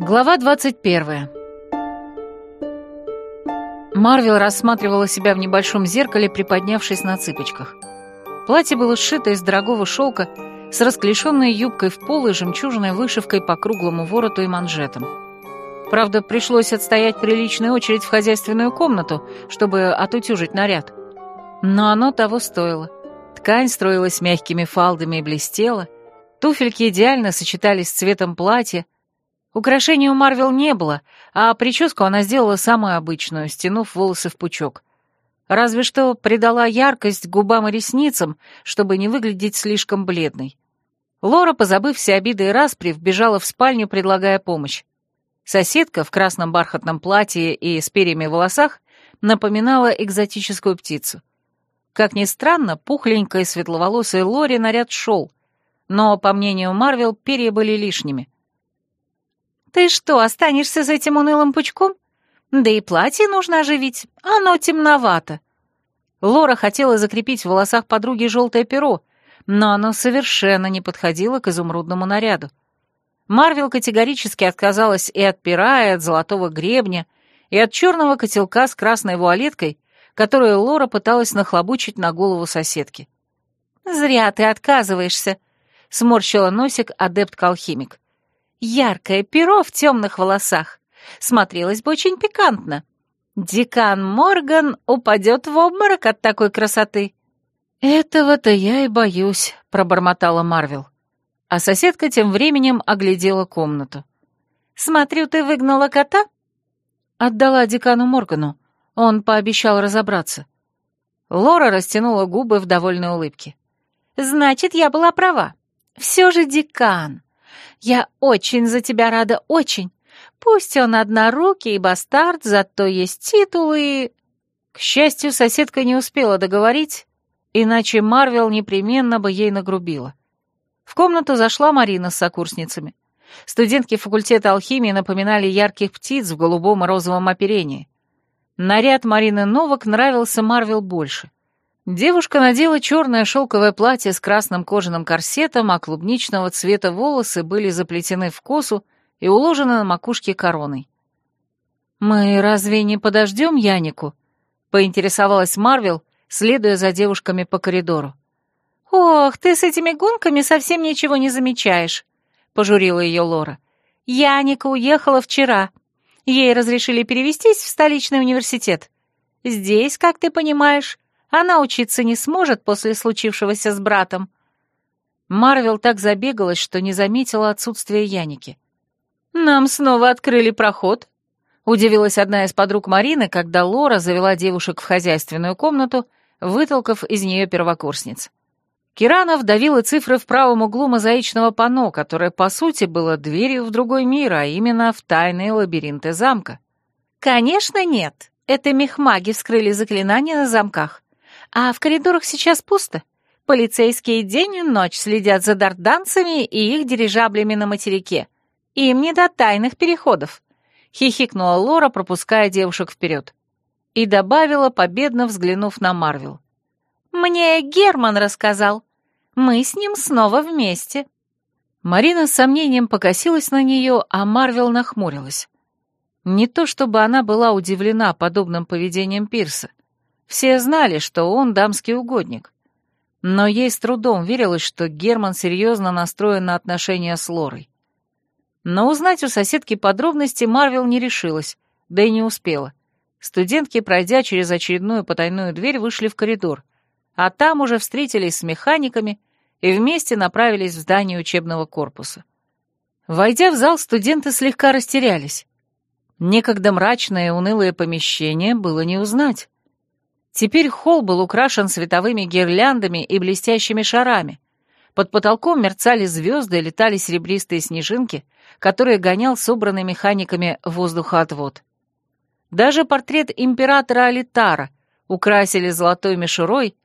Глава 21. Марвел рассматривала себя в небольшом зеркале, приподнявшись на цыпочках. Платье было сшито из дорогого шелка с расклешенной юбкой в пол и жемчужной вышивкой по круглому вороту и манжетам. Правда, пришлось отстоять приличную очередь в хозяйственную комнату, чтобы отутюжить наряд. Но оно того стоило. Ткань строилась мягкими фалдами и блестела, туфельки идеально сочетались с цветом платья, Украшений у Марвел не было, а прическу она сделала самую обычную, стянув волосы в пучок. Разве что придала яркость губам и ресницам, чтобы не выглядеть слишком бледной. Лора, позабыв все обиды и распри, вбежала в спальню, предлагая помощь. Соседка в красном бархатном платье и с перьями в волосах напоминала экзотическую птицу. Как ни странно, пухленькой светловолосой Лоре наряд шел, но, по мнению Марвел, перья были лишними — «Ты что, останешься с этим унылым пучком? Да и платье нужно оживить, оно темновато». Лора хотела закрепить в волосах подруги желтое перо, но оно совершенно не подходило к изумрудному наряду. Марвел категорически отказалась и от пера, и от золотого гребня, и от черного котелка с красной вуалеткой, которую Лора пыталась нахлобучить на голову соседки. «Зря ты отказываешься», — сморщила носик адепт-алхимик. Яркое перо в темных волосах. Смотрелось бы очень пикантно. Декан Морган упадет в обморок от такой красоты. «Этого-то я и боюсь», — пробормотала Марвел. А соседка тем временем оглядела комнату. «Смотрю, ты выгнала кота?» Отдала декану Моргану. Он пообещал разобраться. Лора растянула губы в довольной улыбке. «Значит, я была права. Все же декан. Я очень за тебя рада, очень. Пусть он однорукий и бастард, зато есть титулы К счастью, соседка не успела договорить, иначе Марвел непременно бы ей нагрубила. В комнату зашла Марина с сокурсницами. Студентки факультета алхимии напоминали ярких птиц в голубом и розовом оперении. Наряд Марины Новак нравился Марвел больше. Девушка надела черное шелковое платье с красным кожаным корсетом, а клубничного цвета волосы были заплетены в косу и уложены на макушке короной. «Мы разве не подождем Янику?» — поинтересовалась Марвел, следуя за девушками по коридору. «Ох, ты с этими гонками совсем ничего не замечаешь», — пожурила ее Лора. «Яника уехала вчера. Ей разрешили перевестись в столичный университет. Здесь, как ты понимаешь, она учиться не сможет после случившегося с братом. Марвел так забегалась, что не заметила отсутствия Яники. «Нам снова открыли проход», — удивилась одна из подруг Марины, когда Лора завела девушек в хозяйственную комнату, вытолкав из нее первокурсниц. Киранов давила цифры в правом углу мозаичного панно, которое, по сути, было дверью в другой мир, а именно в тайные лабиринты замка. «Конечно нет. Это мехмаги вскрыли заклинания на замках. А в коридорах сейчас пусто. Полицейские день и ночь следят за дарданцами и их дирижаблями на материке. Им не до тайных переходов. Хихикнула Лора, пропуская девушек вперед. И добавила, победно взглянув на Марвел. «Мне Герман рассказал. Мы с ним снова вместе». Марина с сомнением покосилась на нее, а Марвел нахмурилась. Не то чтобы она была удивлена подобным поведением Пирса. Все знали, что он дамский угодник. Но ей с трудом верилось, что Герман серьезно настроен на отношения с Лорой. Но узнать у соседки подробности Марвел не решилась, да и не успела. Студентки, пройдя через очередную потайную дверь, вышли в коридор, а там уже встретились с механиками и вместе направились в здание учебного корпуса. Войдя в зал, студенты слегка растерялись. Некогда мрачное и унылое помещение было не узнать. Теперь холл был украшен световыми гирляндами и блестящими шарами. Под потолком мерцали звезды и летали серебристые снежинки, которые гонял собранный механиками воздухоотвод. Даже портрет императора Алитара украсили золотой мишурой,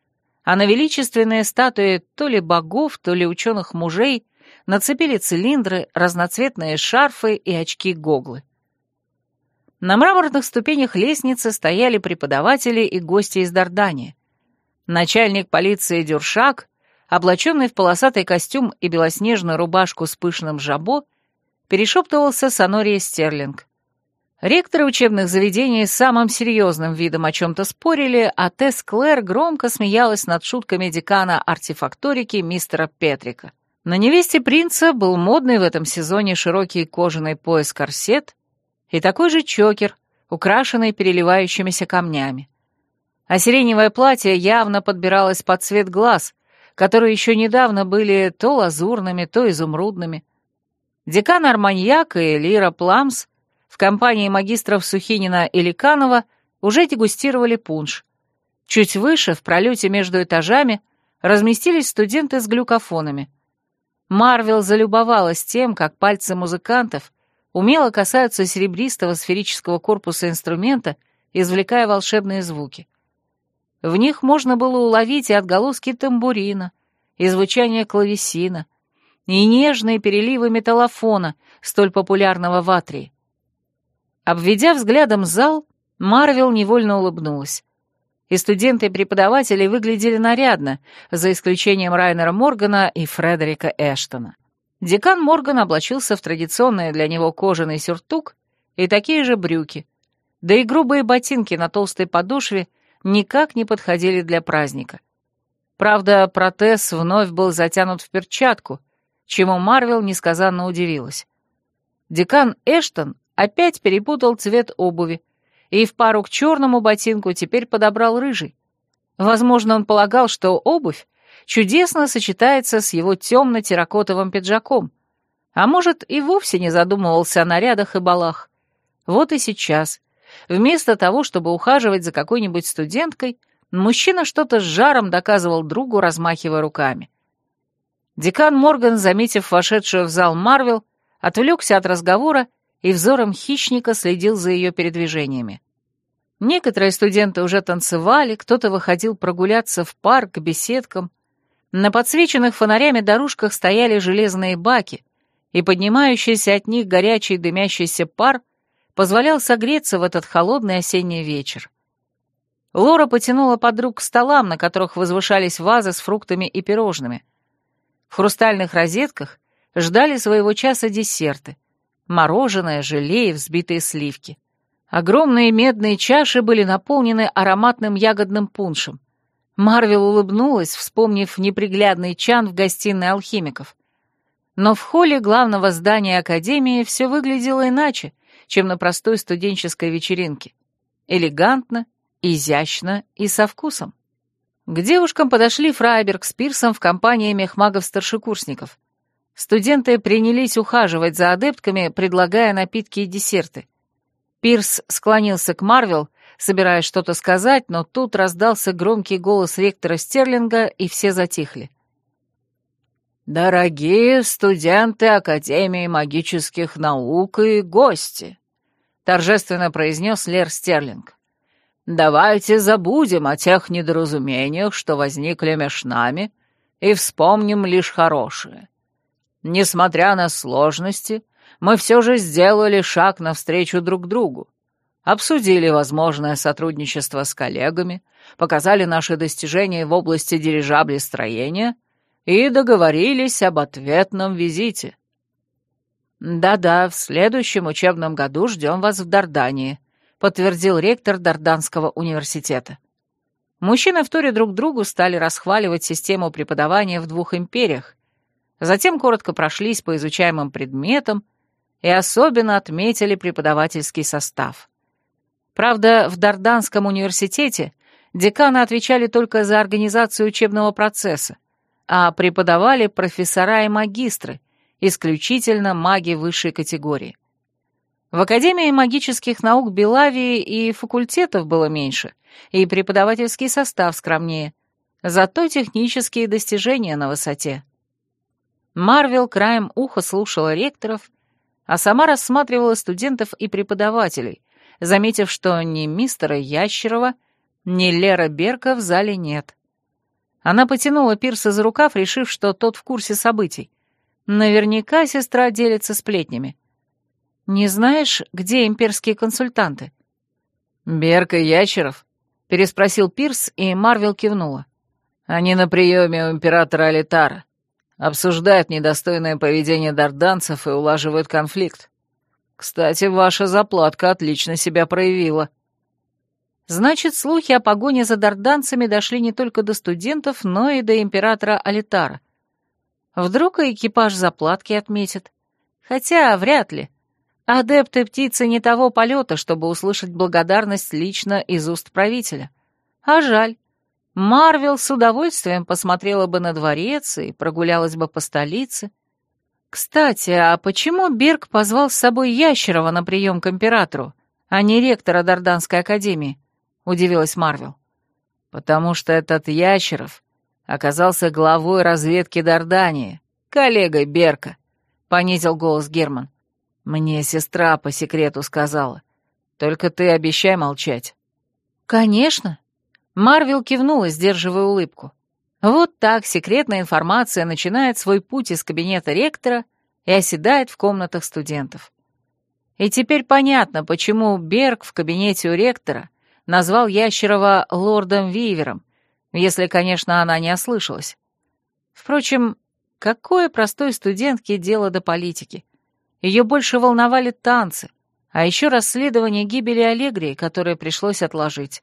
а на величественные статуи то ли богов, то ли ученых мужей нацепили цилиндры, разноцветные шарфы и очки-гоглы. На мраморных ступенях лестницы стояли преподаватели и гости из Дардания. Начальник полиции Дюршак, облаченный в полосатый костюм и белоснежную рубашку с пышным жабо, перешептывался Сонория Стерлинг. Ректоры учебных заведений с самым серьезным видом о чем-то спорили, а Тесс Клэр громко смеялась над шутками декана артефакторики мистера Петрика. На невесте принца был модный в этом сезоне широкий кожаный пояс-корсет и такой же чокер, украшенный переливающимися камнями. А сиреневое платье явно подбиралось под цвет глаз, которые еще недавно были то лазурными, то изумрудными. Декан Арманьяк и Лира Пламс в компании магистров Сухинина и Ликанова уже дегустировали пунш. Чуть выше, в пролете между этажами, разместились студенты с глюкофонами. Марвел залюбовалась тем, как пальцы музыкантов умело касаются серебристого сферического корпуса инструмента, извлекая волшебные звуки. В них можно было уловить и отголоски тамбурина, и звучание клавесина, и нежные переливы металлофона, столь популярного в Атрии. Обведя взглядом зал, Марвел невольно улыбнулась. И студенты и преподаватели выглядели нарядно, за исключением Райнера Моргана и Фредерика Эштона. Декан Морган облачился в традиционный для него кожаный сюртук и такие же брюки, да и грубые ботинки на толстой подошве никак не подходили для праздника. Правда, протез вновь был затянут в перчатку, чему Марвел несказанно удивилась. Декан Эштон опять перепутал цвет обуви и в пару к черному ботинку теперь подобрал рыжий. Возможно, он полагал, что обувь чудесно сочетается с его темно-терракотовым пиджаком, а может, и вовсе не задумывался о нарядах и балах. Вот и сейчас, вместо того, чтобы ухаживать за какой-нибудь студенткой, мужчина что-то с жаром доказывал другу, размахивая руками. Декан Морган, заметив вошедшую в зал Марвел, отвлекся от разговора и взором хищника следил за ее передвижениями. Некоторые студенты уже танцевали, кто-то выходил прогуляться в парк к беседкам. На подсвеченных фонарями дорожках стояли железные баки, и поднимающийся от них горячий дымящийся пар позволял согреться в этот холодный осенний вечер. Лора потянула подруг к столам, на которых возвышались вазы с фруктами и пирожными. В хрустальных розетках ждали своего часа десерты мороженое, желе и взбитые сливки. Огромные медные чаши были наполнены ароматным ягодным пуншем. Марвел улыбнулась, вспомнив неприглядный чан в гостиной алхимиков. Но в холле главного здания Академии все выглядело иначе, чем на простой студенческой вечеринке. Элегантно, изящно и со вкусом. К девушкам подошли Фрайберг с Пирсом в компании мехмагов-старшекурсников. Студенты принялись ухаживать за адептками, предлагая напитки и десерты. Пирс склонился к Марвел, собираясь что-то сказать, но тут раздался громкий голос ректора Стерлинга, и все затихли. «Дорогие студенты Академии магических наук и гости!» — торжественно произнес Лер Стерлинг. «Давайте забудем о тех недоразумениях, что возникли между нами, и вспомним лишь хорошее. Несмотря на сложности, мы все же сделали шаг навстречу друг другу. Обсудили возможное сотрудничество с коллегами, показали наши достижения в области дирижаблестроения и договорились об ответном визите. «Да-да, в следующем учебном году ждем вас в Дардании», подтвердил ректор Дарданского университета. Мужчины в туре друг другу стали расхваливать систему преподавания в двух империях, затем коротко прошлись по изучаемым предметам и особенно отметили преподавательский состав. Правда, в Дарданском университете деканы отвечали только за организацию учебного процесса, а преподавали профессора и магистры, исключительно маги высшей категории. В Академии магических наук Белавии и факультетов было меньше, и преподавательский состав скромнее, зато технические достижения на высоте. Марвел краем уха слушала ректоров, а сама рассматривала студентов и преподавателей, заметив, что ни мистера Ящерова, ни Лера Берка в зале нет. Она потянула Пирса за рукав, решив, что тот в курсе событий. Наверняка сестра делится сплетнями. «Не знаешь, где имперские консультанты?» «Берка и Ящеров?» — переспросил Пирс, и Марвел кивнула. «Они на приеме у императора Алитара. Обсуждают недостойное поведение дарданцев и улаживают конфликт. Кстати, ваша заплатка отлично себя проявила. Значит, слухи о погоне за дарданцами дошли не только до студентов, но и до императора Алитара. Вдруг и экипаж заплатки отметит. Хотя вряд ли. Адепты птицы не того полета, чтобы услышать благодарность лично из уст правителя. А жаль. Марвел с удовольствием посмотрела бы на дворец и прогулялась бы по столице. Кстати, а почему Берг позвал с собой Ящерова на прием к императору, а не ректора Дарданской академии? Удивилась Марвел. Потому что этот Ящеров оказался главой разведки Дардании, коллегой Берка, понизил голос Герман. Мне сестра по секрету сказала. Только ты обещай молчать. Конечно, Марвел кивнула, сдерживая улыбку. Вот так секретная информация начинает свой путь из кабинета ректора и оседает в комнатах студентов. И теперь понятно, почему Берг в кабинете у ректора назвал Ящерова лордом Вивером, если, конечно, она не ослышалась. Впрочем, какое простой студентке дело до политики? Ее больше волновали танцы, а еще расследование гибели Аллегрии, которое пришлось отложить.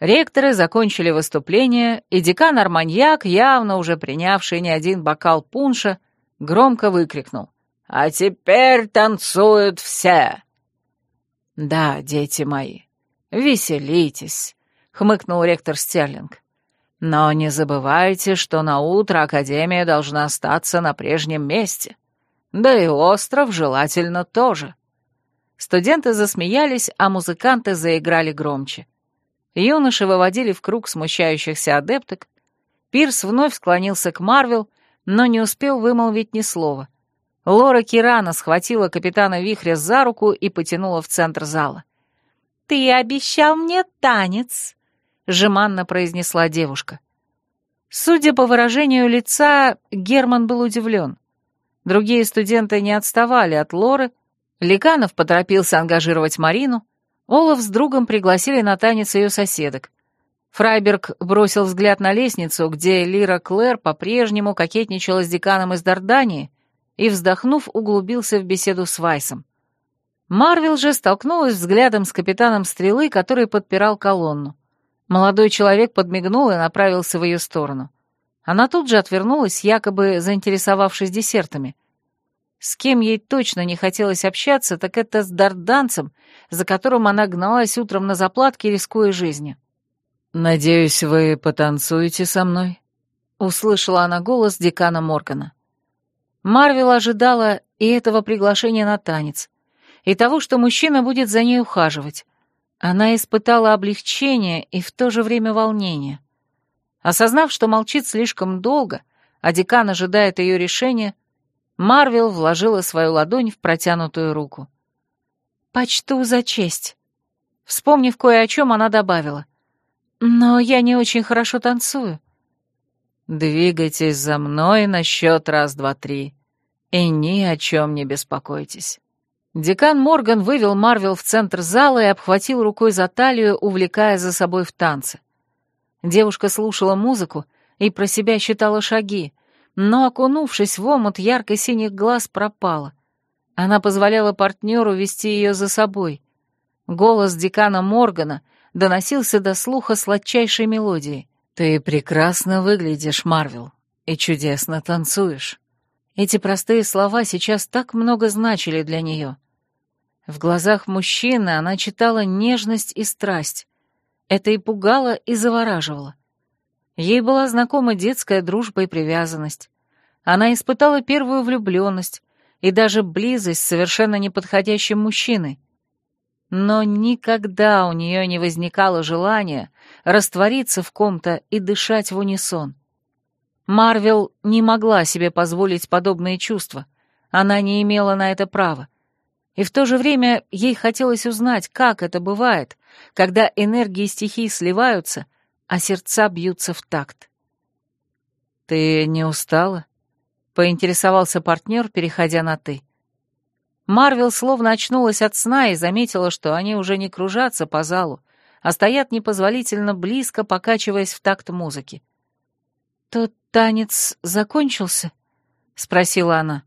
Ректоры закончили выступление, и декан Арманьяк, явно уже принявший не один бокал пунша, громко выкрикнул. «А теперь танцуют все!» «Да, дети мои, веселитесь», — хмыкнул ректор Стерлинг. «Но не забывайте, что на утро Академия должна остаться на прежнем месте. Да и остров желательно тоже». Студенты засмеялись, а музыканты заиграли громче. Юноши выводили в круг смущающихся адепток. Пирс вновь склонился к Марвел, но не успел вымолвить ни слова. Лора Кирана схватила капитана Вихря за руку и потянула в центр зала. «Ты обещал мне танец», — жеманно произнесла девушка. Судя по выражению лица, Герман был удивлен. Другие студенты не отставали от Лоры, Ликанов поторопился ангажировать Марину, Олаф с другом пригласили на танец ее соседок. Фрайберг бросил взгляд на лестницу, где Лира Клэр по-прежнему кокетничала с деканом из Дардании, и, вздохнув, углубился в беседу с Вайсом. Марвел же столкнулась взглядом с капитаном стрелы, который подпирал колонну. Молодой человек подмигнул и направился в ее сторону. Она тут же отвернулась, якобы заинтересовавшись десертами. С кем ей точно не хотелось общаться, так это с дарданцем, за которым она гналась утром на заплатке, рискуя жизнью. «Надеюсь, вы потанцуете со мной?» — услышала она голос декана Моргана. Марвел ожидала и этого приглашения на танец, и того, что мужчина будет за ней ухаживать. Она испытала облегчение и в то же время волнение. Осознав, что молчит слишком долго, а декан ожидает ее решения, Марвел вложила свою ладонь в протянутую руку. «Почту за честь». Вспомнив кое о чем, она добавила. «Но я не очень хорошо танцую». «Двигайтесь за мной на счет раз-два-три, и ни о чем не беспокойтесь». Декан Морган вывел Марвел в центр зала и обхватил рукой за талию, увлекая за собой в танце. Девушка слушала музыку и про себя считала шаги, но, окунувшись в омут ярко-синих глаз, пропала — она позволяла партнеру вести ее за собой. Голос декана Моргана доносился до слуха сладчайшей мелодии. «Ты прекрасно выглядишь, Марвел, и чудесно танцуешь». Эти простые слова сейчас так много значили для нее. В глазах мужчины она читала нежность и страсть. Это и пугало, и завораживало. Ей была знакома детская дружба и привязанность. Она испытала первую влюбленность, и даже близость с совершенно неподходящим мужчиной. Но никогда у нее не возникало желания раствориться в ком-то и дышать в унисон. Марвел не могла себе позволить подобные чувства, она не имела на это права. И в то же время ей хотелось узнать, как это бывает, когда энергии стихий сливаются, а сердца бьются в такт. «Ты не устала?» поинтересовался партнер, переходя на «ты». Марвел словно очнулась от сна и заметила, что они уже не кружатся по залу, а стоят непозволительно близко, покачиваясь в такт музыки. «Тот танец закончился?» — спросила она.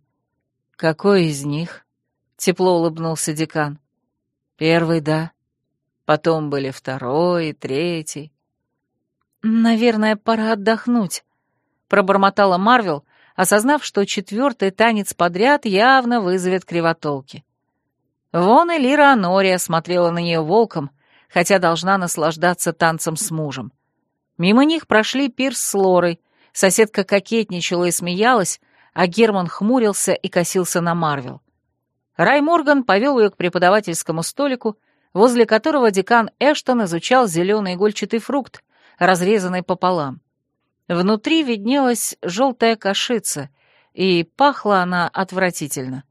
«Какой из них?» — тепло улыбнулся декан. «Первый, да. Потом были второй и третий». «Наверное, пора отдохнуть», — пробормотала Марвел, осознав, что четвертый танец подряд явно вызовет кривотолки. Вон и Лира Анория смотрела на нее волком, хотя должна наслаждаться танцем с мужем. Мимо них прошли Пирс с Лорой, соседка кокетничала и смеялась, а Герман хмурился и косился на Марвел. Рай Морган повел ее к преподавательскому столику, возле которого декан Эштон изучал зеленый игольчатый фрукт, разрезанный пополам. Внутри виднелась желтая кашица, и пахла она отвратительно.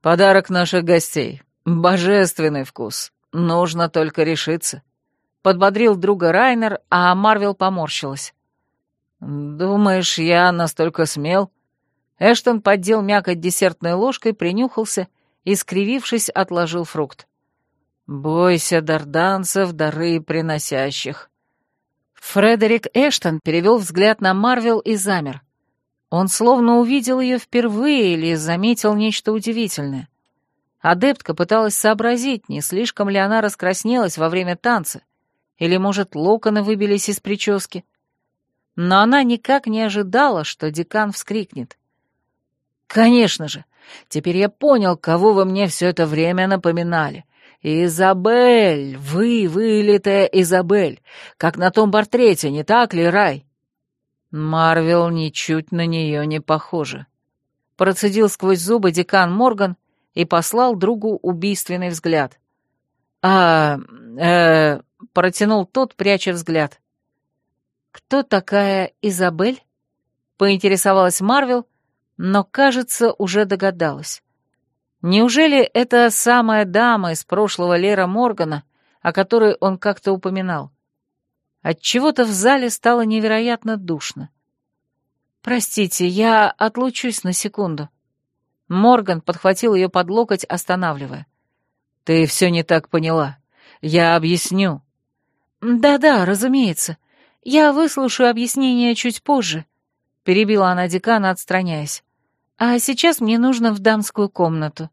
«Подарок наших гостей. Божественный вкус. Нужно только решиться», — подбодрил друга Райнер, а Марвел поморщилась. «Думаешь, я настолько смел?» Эштон поддел мякоть десертной ложкой, принюхался и, скривившись, отложил фрукт. «Бойся дарданцев, дары приносящих». Фредерик Эштон перевел взгляд на Марвел и замер. Он словно увидел ее впервые или заметил нечто удивительное. Адептка пыталась сообразить, не слишком ли она раскраснелась во время танца, или, может, локоны выбились из прически. Но она никак не ожидала, что декан вскрикнет. Конечно же, теперь я понял, кого вы мне все это время напоминали. Изабель, вы, вылитая Изабель, как на том портрете, не так ли, Рай? Марвел ничуть на нее не похожа. Процедил сквозь зубы декан Морган и послал другу убийственный взгляд. «А, э, протянул тот, пряча взгляд. «Кто такая Изабель?» — поинтересовалась Марвел, но, кажется, уже догадалась. Неужели это самая дама из прошлого Лера Моргана, о которой он как-то упоминал? Отчего-то в зале стало невероятно душно. «Простите, я отлучусь на секунду». Морган подхватил ее под локоть, останавливая. «Ты все не так поняла. Я объясню». «Да-да, разумеется. Я выслушаю объяснение чуть позже», — перебила она декана, отстраняясь. А сейчас мне нужно в дамскую комнату.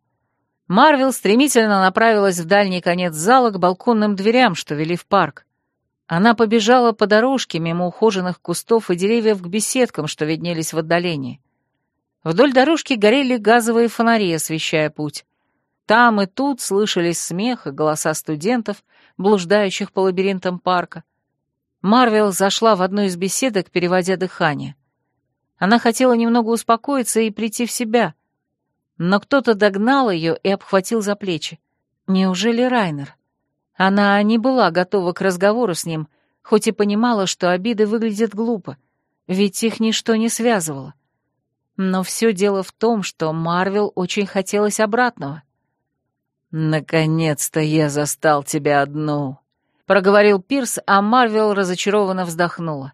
Марвел стремительно направилась в дальний конец зала к балконным дверям, что вели в парк. Она побежала по дорожке мимо ухоженных кустов и деревьев к беседкам, что виднелись в отдалении. Вдоль дорожки горели газовые фонари, освещая путь. Там и тут слышались смех и голоса студентов, блуждающих по лабиринтам парка. Марвел зашла в одну из беседок, переводя дыхание. Она хотела немного успокоиться и прийти в себя. Но кто-то догнал ее и обхватил за плечи. Неужели Райнер? Она не была готова к разговору с ним, хоть и понимала, что обиды выглядят глупо, ведь их ничто не связывало. Но все дело в том, что Марвел очень хотелось обратного. «Наконец-то я застал тебя одну», — проговорил Пирс, а Марвел разочарованно вздохнула.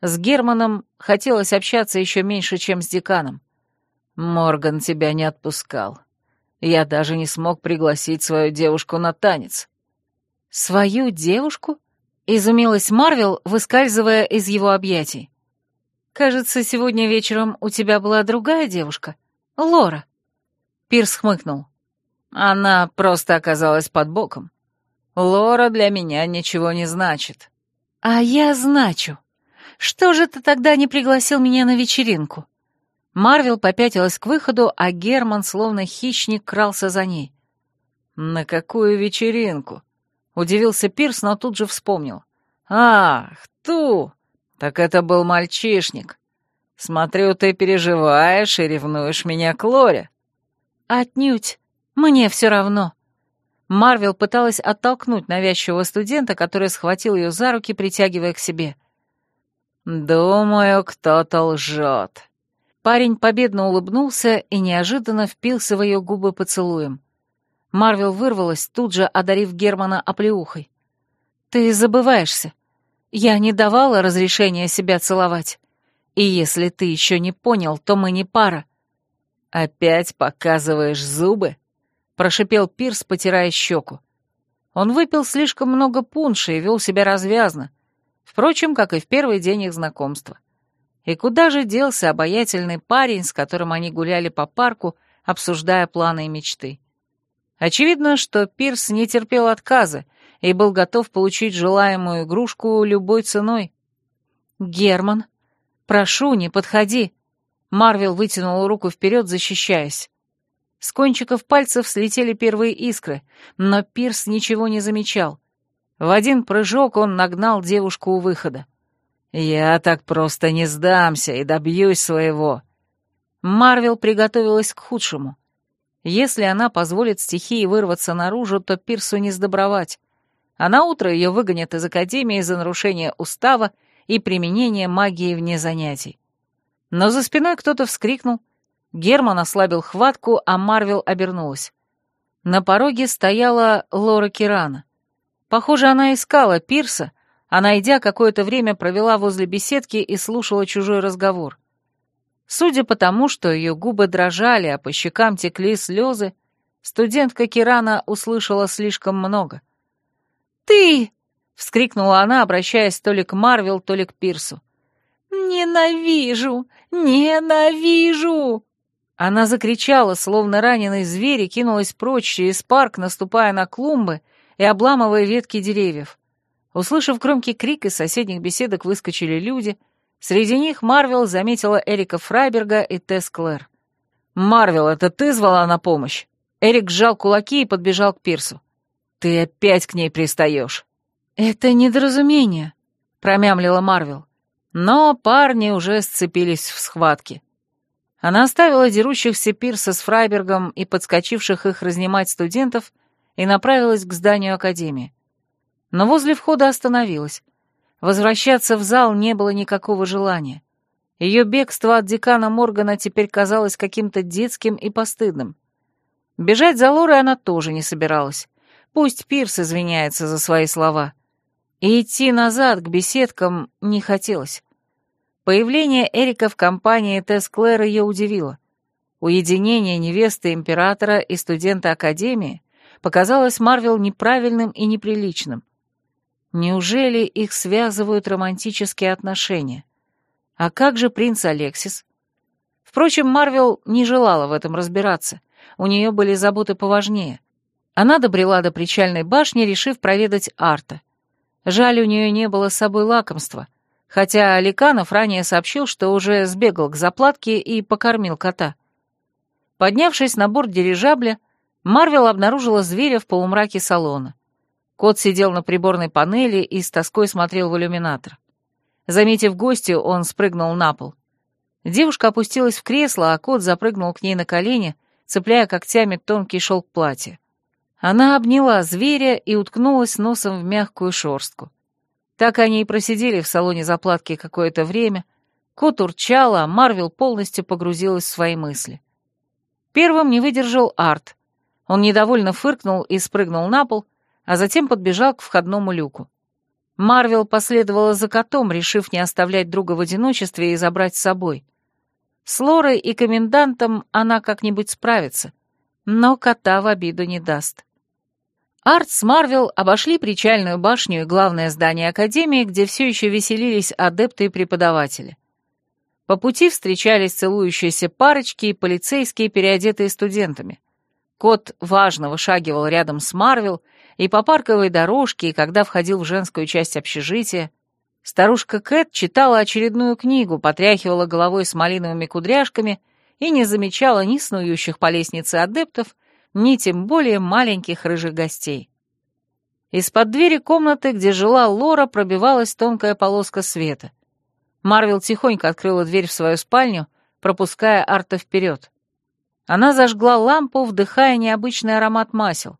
С Германом хотелось общаться еще меньше, чем с деканом. Морган тебя не отпускал. Я даже не смог пригласить свою девушку на танец. Свою девушку? Изумилась Марвел, выскальзывая из его объятий. Кажется, сегодня вечером у тебя была другая девушка, Лора. Пирс хмыкнул. Она просто оказалась под боком. Лора для меня ничего не значит. А я значу. Что же ты тогда не пригласил меня на вечеринку?» Марвел попятилась к выходу, а Герман, словно хищник, крался за ней. «На какую вечеринку?» — удивился Пирс, но тут же вспомнил. «Ах, ту! Так это был мальчишник. Смотрю, ты переживаешь и ревнуешь меня к Лоре». «Отнюдь. Мне все равно». Марвел пыталась оттолкнуть навязчивого студента, который схватил ее за руки, притягивая к себе. — «Думаю, кто-то лжет». Парень победно улыбнулся и неожиданно впился в ее губы поцелуем. Марвел вырвалась, тут же одарив Германа оплеухой. «Ты забываешься. Я не давала разрешения себя целовать. И если ты еще не понял, то мы не пара». «Опять показываешь зубы?» — прошипел Пирс, потирая щеку. Он выпил слишком много пунша и вел себя развязно, Впрочем, как и в первый день их знакомства. И куда же делся обаятельный парень, с которым они гуляли по парку, обсуждая планы и мечты? Очевидно, что Пирс не терпел отказа и был готов получить желаемую игрушку любой ценой. «Герман, прошу, не подходи!» Марвел вытянул руку вперед, защищаясь. С кончиков пальцев слетели первые искры, но Пирс ничего не замечал. В один прыжок он нагнал девушку у выхода. «Я так просто не сдамся и добьюсь своего». Марвел приготовилась к худшему. Если она позволит стихии вырваться наружу, то Пирсу не сдобровать. А на утро ее выгонят из Академии за нарушение устава и применение магии вне занятий. Но за спиной кто-то вскрикнул, Герман ослабил хватку, а Марвел обернулась. На пороге стояла Лора Кирана. Похоже, она искала Пирса, а, найдя, какое-то время провела возле беседки и слушала чужой разговор. Судя по тому, что ее губы дрожали, а по щекам текли слезы, студентка Кирана услышала слишком много. «Ты!» — вскрикнула она, обращаясь то ли к Марвел, то ли к Пирсу. «Ненавижу! Ненавижу!» Она закричала, словно раненый зверь, и кинулась прочь через парк, наступая на клумбы и обламывая ветки деревьев. Услышав громкий крик, из соседних беседок выскочили люди. Среди них Марвел заметила Эрика Фрайберга и Тесс Клэр. «Марвел, это ты звала на помощь?» Эрик сжал кулаки и подбежал к Пирсу. «Ты опять к ней пристаешь». «Это недоразумение», — промямлила Марвел. Но парни уже сцепились в схватке. Она оставила дерущихся Пирса с Фрайбергом и подскочивших их разнимать студентов и направилась к зданию Академии. Но возле входа остановилась. Возвращаться в зал не было никакого желания. Ее бегство от декана Моргана теперь казалось каким-то детским и постыдным. Бежать за Лорой она тоже не собиралась. Пусть Пирс извиняется за свои слова. И идти назад к беседкам не хотелось. Появление Эрика в компании Тесс Клэр ее удивило. Уединение невесты императора и студента Академии показалось Марвел неправильным и неприличным. Неужели их связывают романтические отношения? А как же принц Алексис? Впрочем, Марвел не желала в этом разбираться. У нее были заботы поважнее. Она добрела до причальной башни, решив проведать Арта. Жаль, у нее не было с собой лакомства, хотя Аликанов ранее сообщил, что уже сбегал к заплатке и покормил кота. Поднявшись на борт дирижабля, Марвел обнаружила зверя в полумраке салона. Кот сидел на приборной панели и с тоской смотрел в иллюминатор. Заметив гостью, он спрыгнул на пол. Девушка опустилась в кресло, а кот запрыгнул к ней на колени, цепляя когтями тонкий шелк платья. Она обняла зверя и уткнулась носом в мягкую шорстку. Так они и просидели в салоне заплатки какое-то время. Кот урчал, а Марвел полностью погрузилась в свои мысли. Первым не выдержал Арт. Он недовольно фыркнул и спрыгнул на пол, а затем подбежал к входному люку. Марвел последовала за котом, решив не оставлять друга в одиночестве и забрать с собой. С Лорой и комендантом она как-нибудь справится, но кота в обиду не даст. Арт с Марвел обошли причальную башню и главное здание Академии, где все еще веселились адепты и преподаватели. По пути встречались целующиеся парочки и полицейские, переодетые студентами. Кот важно вышагивал рядом с Марвел и по парковой дорожке, и когда входил в женскую часть общежития. Старушка Кэт читала очередную книгу, потряхивала головой с малиновыми кудряшками и не замечала ни снующих по лестнице адептов, ни тем более маленьких рыжих гостей. Из-под двери комнаты, где жила Лора, пробивалась тонкая полоска света. Марвел тихонько открыла дверь в свою спальню, пропуская Арта вперед. Она зажгла лампу, вдыхая необычный аромат масел.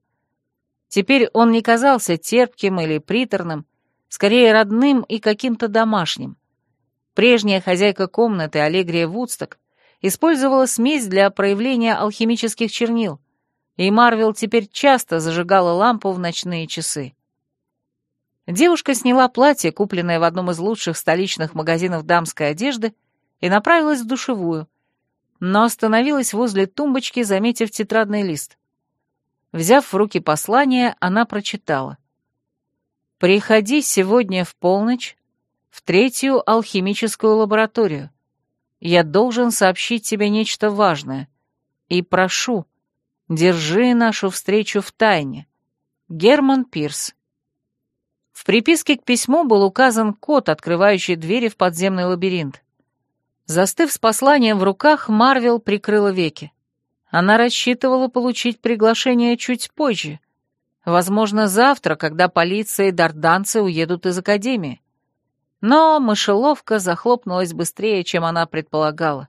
Теперь он не казался терпким или приторным, скорее родным и каким-то домашним. Прежняя хозяйка комнаты, Аллегрия Вудсток, использовала смесь для проявления алхимических чернил — и Марвел теперь часто зажигала лампу в ночные часы. Девушка сняла платье, купленное в одном из лучших столичных магазинов дамской одежды, и направилась в душевую, но остановилась возле тумбочки, заметив тетрадный лист. Взяв в руки послание, она прочитала. «Приходи сегодня в полночь в третью алхимическую лабораторию. Я должен сообщить тебе нечто важное. И прошу, держи нашу встречу в тайне. Герман Пирс. В приписке к письму был указан код, открывающий двери в подземный лабиринт. Застыв с посланием в руках, Марвел прикрыла веки. Она рассчитывала получить приглашение чуть позже. Возможно, завтра, когда полиция и дарданцы уедут из Академии. Но мышеловка захлопнулась быстрее, чем она предполагала.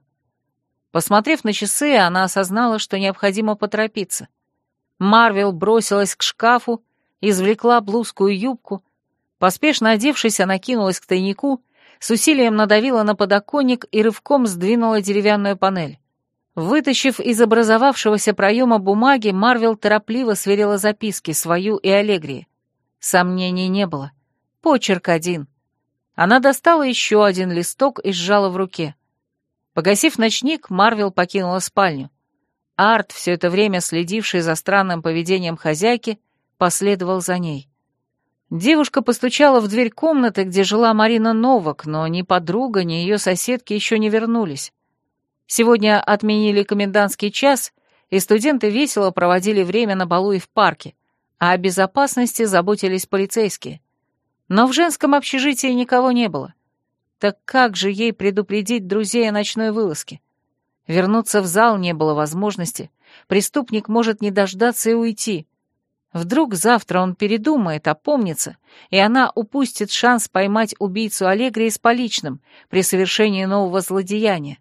Посмотрев на часы, она осознала, что необходимо поторопиться. Марвел бросилась к шкафу, извлекла блузку и юбку, Поспешно одевшись, она кинулась к тайнику, с усилием надавила на подоконник и рывком сдвинула деревянную панель. Вытащив из образовавшегося проема бумаги, Марвел торопливо сверила записки, свою и Аллегрии. Сомнений не было. Почерк один. Она достала еще один листок и сжала в руке. Погасив ночник, Марвел покинула спальню. Арт, все это время следивший за странным поведением хозяйки, последовал за ней. Девушка постучала в дверь комнаты, где жила Марина Новак, но ни подруга, ни ее соседки еще не вернулись. Сегодня отменили комендантский час, и студенты весело проводили время на балу и в парке, а о безопасности заботились полицейские. Но в женском общежитии никого не было. Так как же ей предупредить друзей о ночной вылазке? Вернуться в зал не было возможности, преступник может не дождаться и уйти — Вдруг завтра он передумает, опомнится, и она упустит шанс поймать убийцу Аллегрии с поличным при совершении нового злодеяния.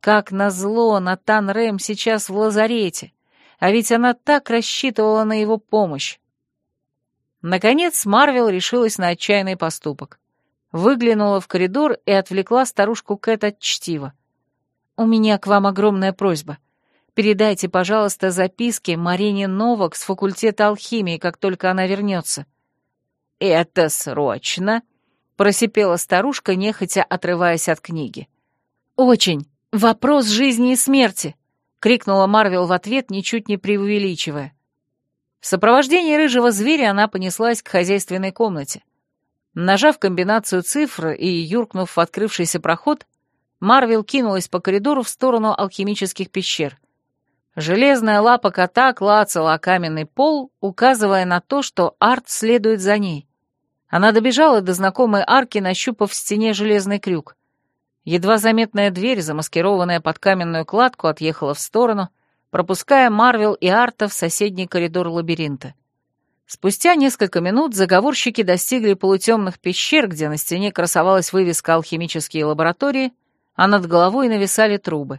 Как назло, Натан Рэм сейчас в лазарете, а ведь она так рассчитывала на его помощь. Наконец Марвел решилась на отчаянный поступок. Выглянула в коридор и отвлекла старушку Кэт от чтива. «У меня к вам огромная просьба. Передайте, пожалуйста, записки Марине Новак с факультета алхимии, как только она вернется». «Это срочно?» — просипела старушка, нехотя отрываясь от книги. «Очень. Вопрос жизни и смерти!» — крикнула Марвел в ответ, ничуть не преувеличивая. В сопровождении рыжего зверя она понеслась к хозяйственной комнате. Нажав комбинацию цифр и юркнув в открывшийся проход, Марвел кинулась по коридору в сторону алхимических пещер. Железная лапа кота клацала о каменный пол, указывая на то, что Арт следует за ней. Она добежала до знакомой арки, нащупав в стене железный крюк. Едва заметная дверь, замаскированная под каменную кладку, отъехала в сторону, пропуская Марвел и Арта в соседний коридор лабиринта. Спустя несколько минут заговорщики достигли полутемных пещер, где на стене красовалась вывеска «Алхимические лаборатории», а над головой нависали трубы.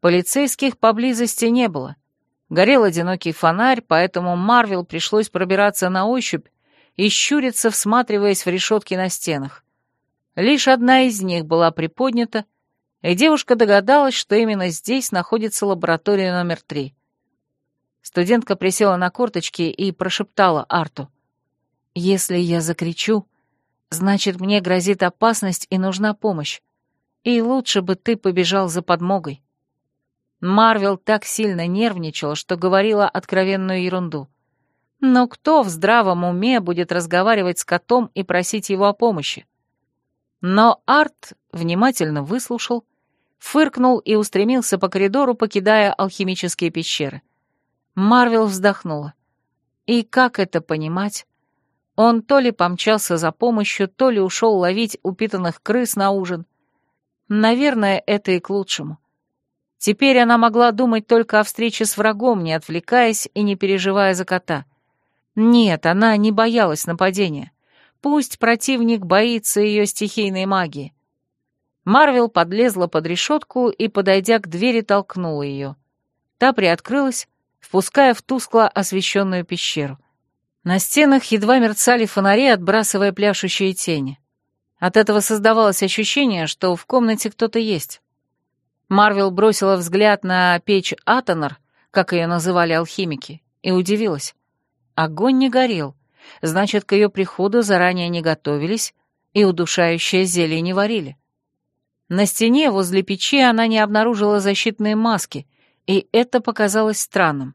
Полицейских поблизости не было. Горел одинокий фонарь, поэтому Марвел пришлось пробираться на ощупь и щуриться, всматриваясь в решетки на стенах. Лишь одна из них была приподнята, и девушка догадалась, что именно здесь находится лаборатория номер три. Студентка присела на корточки и прошептала Арту. «Если я закричу, значит, мне грозит опасность и нужна помощь. И лучше бы ты побежал за подмогой». Марвел так сильно нервничал, что говорила откровенную ерунду. Но кто в здравом уме будет разговаривать с котом и просить его о помощи? Но Арт внимательно выслушал, фыркнул и устремился по коридору, покидая алхимические пещеры. Марвел вздохнула. И как это понимать? Он то ли помчался за помощью, то ли ушел ловить упитанных крыс на ужин. Наверное, это и к лучшему. Теперь она могла думать только о встрече с врагом, не отвлекаясь и не переживая за кота. Нет, она не боялась нападения. Пусть противник боится ее стихийной магии. Марвел подлезла под решетку и, подойдя к двери, толкнула ее. Та приоткрылась, впуская в тускло освещенную пещеру. На стенах едва мерцали фонари, отбрасывая пляшущие тени. От этого создавалось ощущение, что в комнате кто-то есть. Марвел бросила взгляд на печь Атонар, как ее называли алхимики, и удивилась. Огонь не горел, значит, к ее приходу заранее не готовились и удушающее зелье не варили. На стене возле печи она не обнаружила защитные маски, и это показалось странным.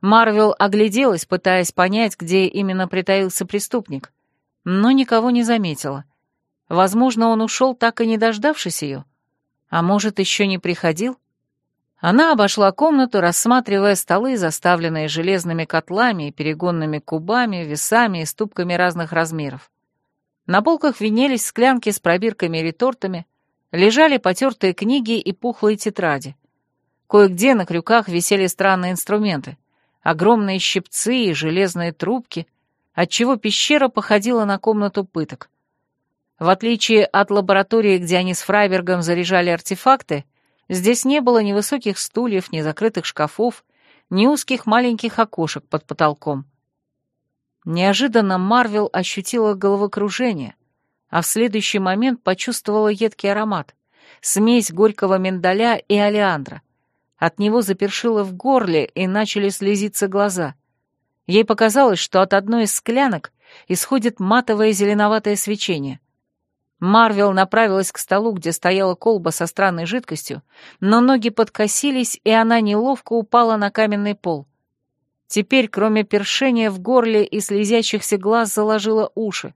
Марвел огляделась, пытаясь понять, где именно притаился преступник, но никого не заметила. Возможно, он ушел, так и не дождавшись ее. А может, еще не приходил? Она обошла комнату, рассматривая столы, заставленные железными котлами и перегонными кубами, весами и ступками разных размеров. На полках винелись склянки с пробирками и ретортами, лежали потертые книги и пухлые тетради. Кое-где на крюках висели странные инструменты, огромные щипцы и железные трубки, отчего пещера походила на комнату пыток. В отличие от лаборатории, где они с Фрайбергом заряжали артефакты, здесь не было ни высоких стульев, ни закрытых шкафов, ни узких маленьких окошек под потолком. Неожиданно Марвел ощутила головокружение, а в следующий момент почувствовала едкий аромат, смесь горького миндаля и олеандра. От него запершило в горле и начали слезиться глаза. Ей показалось, что от одной из склянок исходит матовое зеленоватое свечение. Марвел направилась к столу, где стояла колба со странной жидкостью, но ноги подкосились, и она неловко упала на каменный пол. Теперь, кроме першения в горле и слезящихся глаз, заложила уши.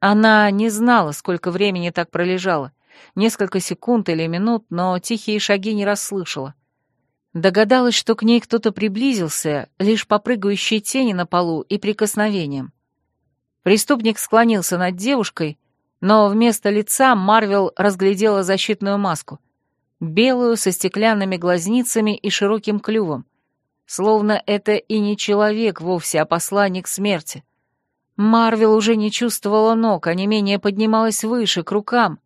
Она не знала, сколько времени так пролежала, несколько секунд или минут, но тихие шаги не расслышала. Догадалась, что к ней кто-то приблизился, лишь по прыгающей тени на полу и прикосновением. Преступник склонился над девушкой, но вместо лица Марвел разглядела защитную маску. Белую, со стеклянными глазницами и широким клювом. Словно это и не человек вовсе, а посланник смерти. Марвел уже не чувствовала ног, а не менее поднималась выше, к рукам.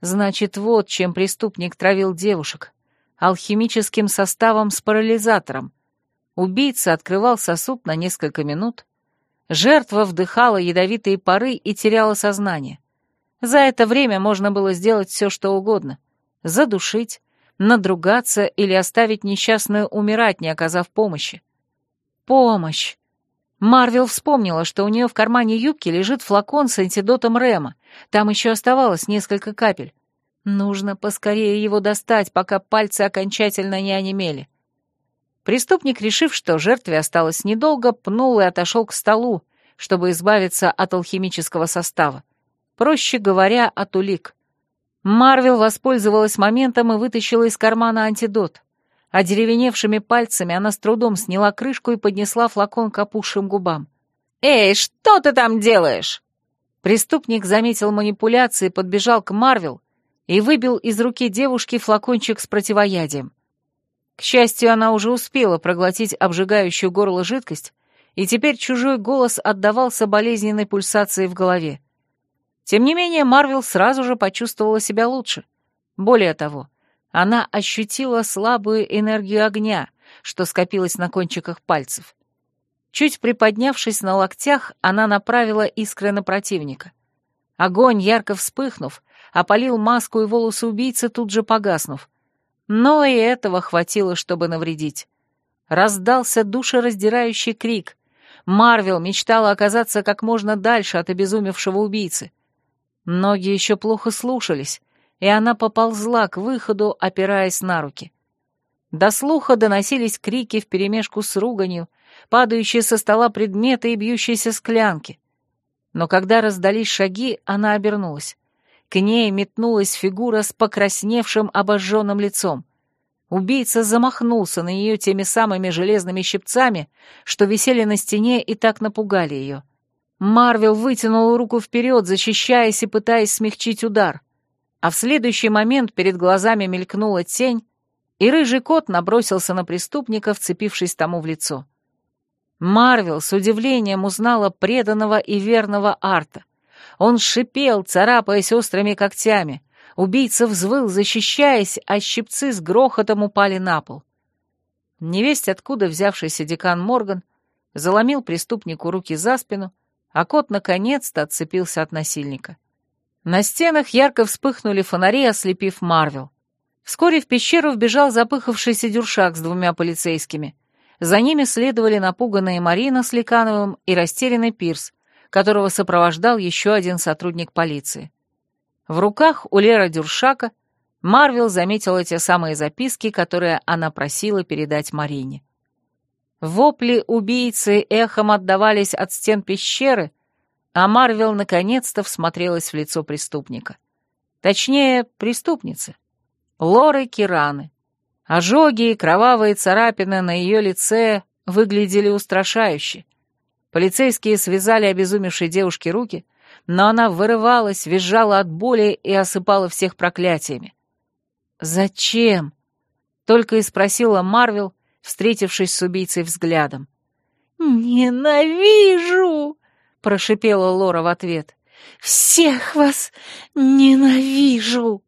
Значит, вот чем преступник травил девушек. Алхимическим составом с парализатором. Убийца открывал сосуд на несколько минут. Жертва вдыхала ядовитые пары и теряла сознание. За это время можно было сделать все, что угодно. Задушить, надругаться или оставить несчастную умирать, не оказав помощи. Помощь! Марвел вспомнила, что у нее в кармане юбки лежит флакон с антидотом Рема. Там еще оставалось несколько капель. Нужно поскорее его достать, пока пальцы окончательно не онемели. Преступник, решив, что жертве осталось недолго, пнул и отошел к столу, чтобы избавиться от алхимического состава. Проще говоря, от улик. Марвел воспользовалась моментом и вытащила из кармана антидот. Одеревеневшими пальцами она с трудом сняла крышку и поднесла флакон к опухшим губам. «Эй, что ты там делаешь?» Преступник заметил манипуляции, подбежал к Марвел и выбил из руки девушки флакончик с противоядием. К счастью, она уже успела проглотить обжигающую горло жидкость, и теперь чужой голос отдавался болезненной пульсацией в голове. Тем не менее, Марвел сразу же почувствовала себя лучше. Более того, она ощутила слабую энергию огня, что скопилось на кончиках пальцев. Чуть приподнявшись на локтях, она направила искры на противника. Огонь, ярко вспыхнув, опалил маску и волосы убийцы, тут же погаснув. Но и этого хватило, чтобы навредить. Раздался душераздирающий крик. Марвел мечтала оказаться как можно дальше от обезумевшего убийцы. Ноги еще плохо слушались, и она поползла к выходу, опираясь на руки. До слуха доносились крики вперемешку с руганью, падающие со стола предметы и бьющиеся склянки. Но когда раздались шаги, она обернулась. К ней метнулась фигура с покрасневшим обожженным лицом. Убийца замахнулся на нее теми самыми железными щипцами, что висели на стене и так напугали ее. Марвел вытянул руку вперед, защищаясь и пытаясь смягчить удар. А в следующий момент перед глазами мелькнула тень, и рыжий кот набросился на преступника, вцепившись тому в лицо. Марвел с удивлением узнала преданного и верного Арта. Он шипел, царапаясь острыми когтями. Убийца взвыл, защищаясь, а щипцы с грохотом упали на пол. Невесть, откуда взявшийся декан Морган, заломил преступнику руки за спину, а кот наконец-то отцепился от насильника. На стенах ярко вспыхнули фонари, ослепив Марвел. Вскоре в пещеру вбежал запыхавшийся дюршак с двумя полицейскими. За ними следовали напуганные Марина с Ликановым и растерянный Пирс, которого сопровождал еще один сотрудник полиции. В руках у Лера Дюршака Марвел заметила те самые записки, которые она просила передать Марине. Вопли убийцы эхом отдавались от стен пещеры, а Марвел наконец-то всмотрелась в лицо преступника. Точнее, преступницы. Лоры Кираны. Ожоги и кровавые царапины на ее лице выглядели устрашающе. Полицейские связали обезумевшей девушке руки, но она вырывалась, визжала от боли и осыпала всех проклятиями. «Зачем?» — только и спросила Марвел, встретившись с убийцей взглядом. «Ненавижу!» — прошипела Лора в ответ. «Всех вас ненавижу!»